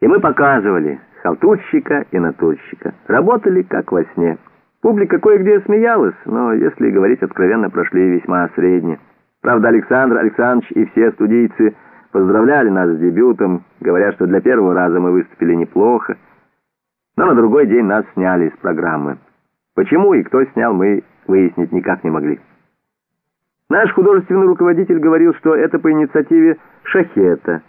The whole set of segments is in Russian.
И мы показывали халтурщика и натурщика. Работали как во сне. Публика кое-где смеялась, но, если говорить откровенно, прошли весьма средне. Правда, Александр Александрович и все студийцы поздравляли нас с дебютом, говоря, что для первого раза мы выступили неплохо. Но на другой день нас сняли из программы. Почему и кто снял, мы выяснить никак не могли. Наш художественный руководитель говорил, что это по инициативе Шахета.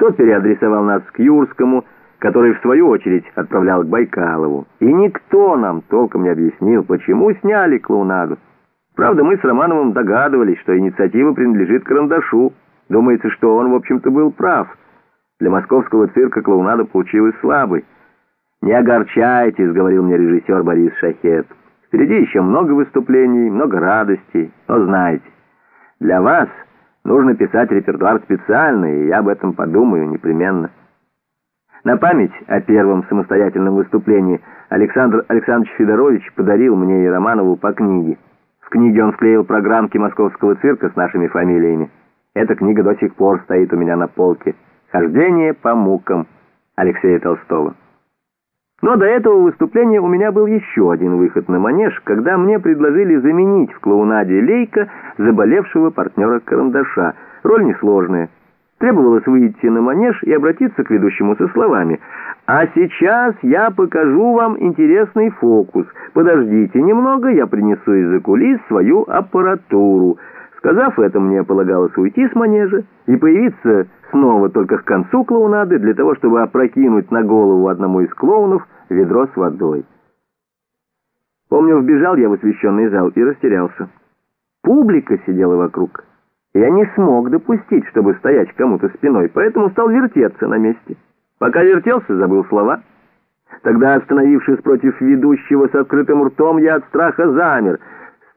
Тот переадресовал нас к Юрскому, который, в свою очередь, отправлял к Байкалову. И никто нам толком не объяснил, почему сняли клоунаду. Правда, мы с Романовым догадывались, что инициатива принадлежит Карандашу. Думается, что он, в общем-то, был прав. Для московского цирка клоунада получилась слабой. «Не огорчайтесь», — говорил мне режиссер Борис Шахет. «Впереди еще много выступлений, много радостей. Но знаете, для вас нужно писать репертуар специальный, и я об этом подумаю непременно». На память о первом самостоятельном выступлении Александр Александрович Федорович подарил мне и Романову по книге. В книге он вклеил программки московского цирка с нашими фамилиями. Эта книга до сих пор стоит у меня на полке. «Хождение по мукам» Алексея Толстого. Но до этого выступления у меня был еще один выход на манеж, когда мне предложили заменить в клоунаде Лейка заболевшего партнера Карандаша. Роль несложная. Требовалось выйти на манеж и обратиться к ведущему со словами «А сейчас я покажу вам интересный фокус. Подождите немного, я принесу из-за кулис свою аппаратуру». Сказав это, мне полагалось уйти с манежа и появиться снова только к концу клоунады для того, чтобы опрокинуть на голову одному из клоунов ведро с водой. Помню, вбежал я в освещенный зал и растерялся. Публика сидела вокруг. Я не смог допустить, чтобы стоять кому-то спиной, поэтому стал вертеться на месте. Пока вертелся, забыл слова. Тогда, остановившись против ведущего с открытым ртом, я от страха замер —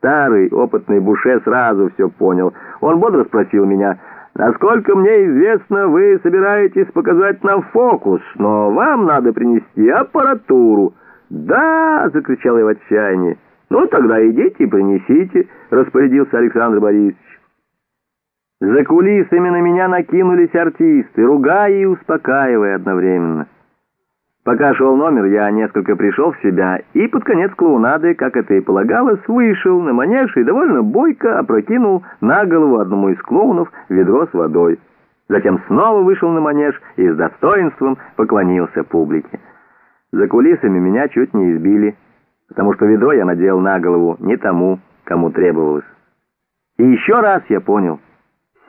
Старый, опытный Буше сразу все понял. Он бодро спросил меня, «Насколько мне известно, вы собираетесь показать нам фокус, но вам надо принести аппаратуру». «Да!» — закричал я в отчаянии. «Ну, тогда идите и принесите», — распорядился Александр Борисович. За кулисами на меня накинулись артисты, ругая и успокаивая одновременно. Пока шел номер, я несколько пришел в себя и под конец клоунады, как это и полагалось, вышел на манеж и довольно бойко опрокинул на голову одному из клоунов ведро с водой. Затем снова вышел на манеж и с достоинством поклонился публике. За кулисами меня чуть не избили, потому что ведро я надел на голову не тому, кому требовалось. И еще раз я понял,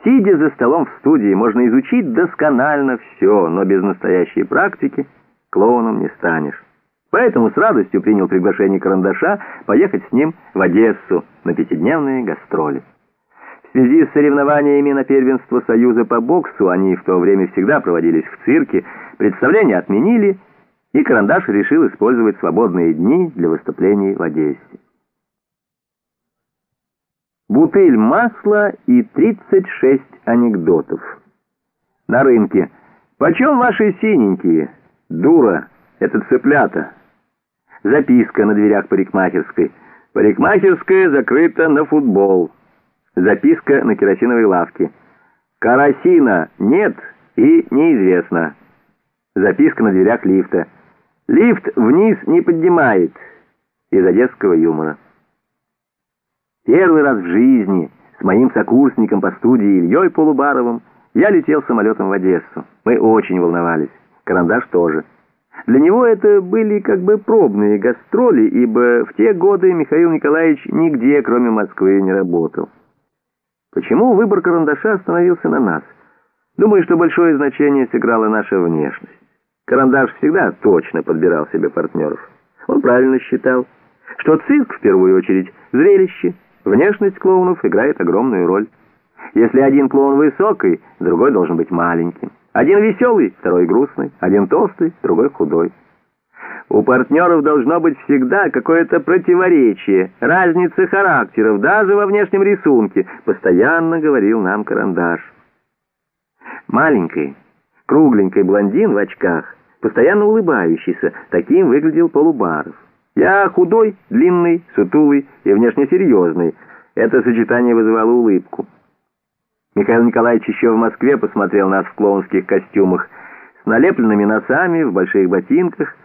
сидя за столом в студии, можно изучить досконально все, но без настоящей практики — клоуном не станешь. Поэтому с радостью принял приглашение Карандаша поехать с ним в Одессу на пятидневные гастроли. В связи с соревнованиями на первенство Союза по боксу, они в то время всегда проводились в цирке, представления отменили, и Карандаш решил использовать свободные дни для выступлений в Одессе. Бутыль масла и 36 анекдотов. На рынке. «Почем ваши синенькие?» «Дура, это цыплята». Записка на дверях парикмахерской. Парикмахерская закрыта на футбол. Записка на керосиновой лавке. Карасина нет и неизвестно. Записка на дверях лифта. Лифт вниз не поднимает. Из одесского юмора. Первый раз в жизни с моим сокурсником по студии Ильей Полубаровым я летел самолетом в Одессу. Мы очень волновались. Карандаш тоже. Для него это были как бы пробные гастроли, ибо в те годы Михаил Николаевич нигде, кроме Москвы, не работал. Почему выбор карандаша остановился на нас? Думаю, что большое значение сыграла наша внешность. Карандаш всегда точно подбирал себе партнеров. Он правильно считал, что цирк, в первую очередь, зрелище, внешность клоунов играет огромную роль. Если один клоун высокий, другой должен быть маленьким. Один веселый, второй грустный, один толстый, другой худой. У партнеров должно быть всегда какое-то противоречие, разница характеров, даже во внешнем рисунке, постоянно говорил нам карандаш. Маленький, кругленький блондин в очках, постоянно улыбающийся, таким выглядел Полубаров. Я худой, длинный, сутулый и внешне серьезный. Это сочетание вызывало улыбку. Михаил Николаевич еще в Москве посмотрел нас в клоунских костюмах. с налепленными носами, в больших ботинках,